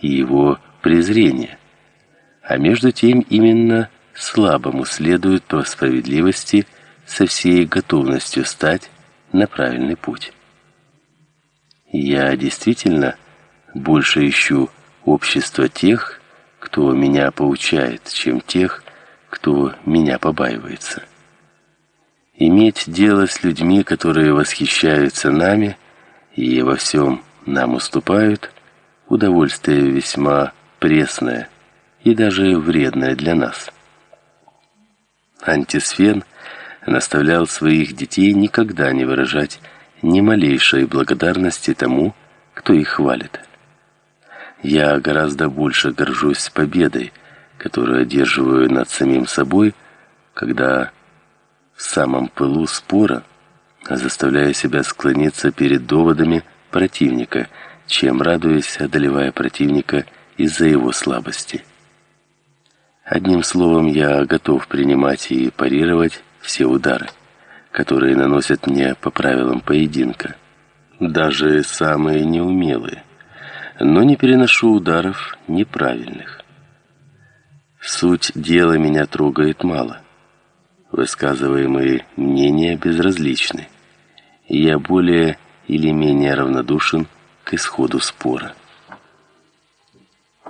и его презрение. А между тем именно слабому следует по справедливости со всей готовностью стать на правильный путь. Я действительно больше ищу общества тех, кто меня поучает, чем тех, кто меня побаивается. Иметь дело с людьми, которые восхищаются нами и во всем нам уступают, удовольствие весьма пресное и даже вредное для нас. Антисфен наставлял своих детей никогда не выражать ни малейшей благодарности тому, кто их хвалит. Я гораздо больше горжусь победой, которую одерживаю над самим собой, когда в самом пылу спора заставляю себя склониться перед доводами противника, чем радуюсь, одолевая противника из-за его слабости. Одним словом, я готов принимать и парировать все удары, которые наносят мне по правилам поединка, даже самые неумелые но не переношу ударов неправильных. Суть дела меня трогает мало. Высказываемые мнения безразличны. Я более или менее равнодушен к исходу спора.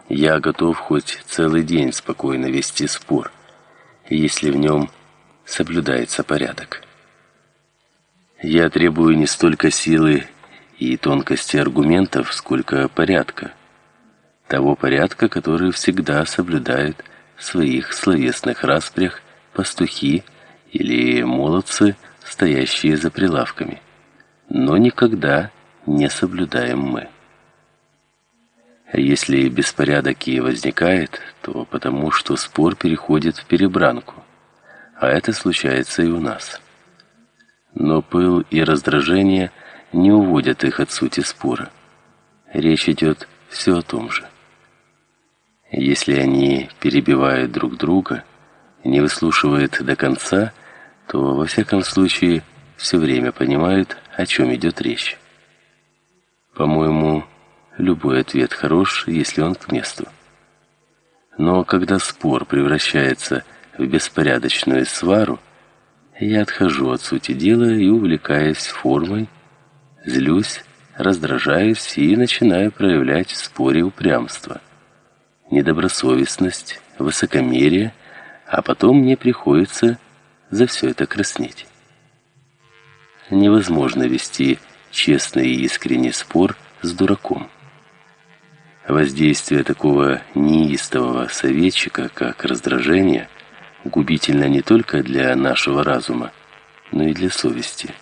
Я готов хоть целый день спокойно вести спор, если в нем соблюдается порядок. Я требую не столько силы и тонкости аргументов, сколько порядка. Того порядка, который всегда соблюдают в своих словесных распрях пастухи или молодцы, стоящие за прилавками. Но никогда не соблюдаем мы. Если беспорядок и возникает, то потому, что спор переходит в перебранку. А это случается и у нас. Но пыл и раздражение – не уводят их от сути спора. Речь идет все о том же. Если они перебивают друг друга, не выслушивают до конца, то во всяком случае все время понимают, о чем идет речь. По-моему, любой ответ хорош, если он к месту. Но когда спор превращается в беспорядочную свару, я отхожу от сути дела и увлекаюсь формой злюсь, раздражаюсь и начинаю проявлять в споре упрямство, недобросовестность, высокомерие, а потом мне приходится за все это краснеть. Невозможно вести честный и искренний спор с дураком. Воздействие такого неистового советчика, как раздражение, губительно не только для нашего разума, но и для совести.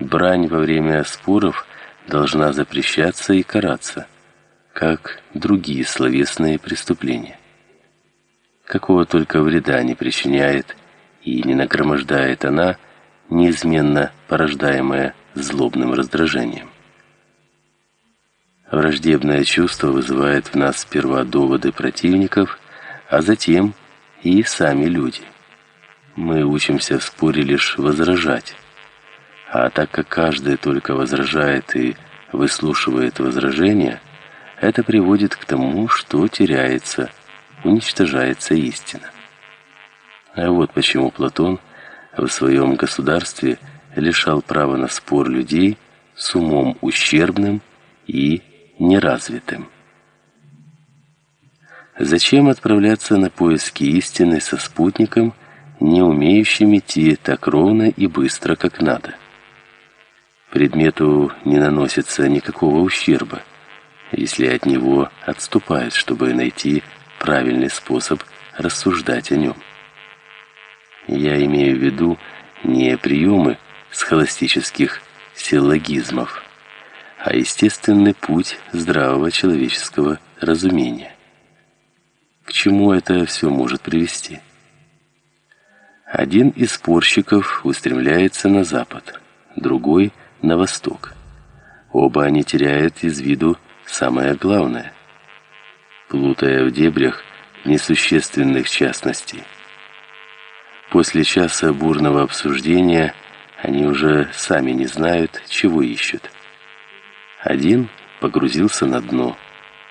Брань во время споров должна запрещаться и караться, как другие словесные преступления. Какого только вреда не причиняет и не нагромождает она, неизменно порождаемая злобным раздражением. Враждебное чувство вызывает в нас сперва доводы противников, а затем и сами люди. Мы учимся в споре лишь возражать, а так как каждый только возражает и выслушивает возражения, это приводит к тому, что теряется, уничтожается истина. А вот почему Платон в своем государстве лишал права на спор людей с умом ущербным и неразвитым. Зачем отправляться на поиски истины со спутником, не умеющим идти так ровно и быстро, как надо? Предмету не наносится никакого ущерба, если от него отступают, чтобы найти правильный способ рассуждать о нем. Я имею в виду не приемы схоластических силлогизмов, а естественный путь здравого человеческого разумения. К чему это все может привести? Один из спорщиков устремляется на запад, другой – на восток. Оба они теряют из виду самое главное, плутая в дебрях несущественных частностей. После часа бурного обсуждения они уже сами не знают, чего ищут. Один погрузился на дно,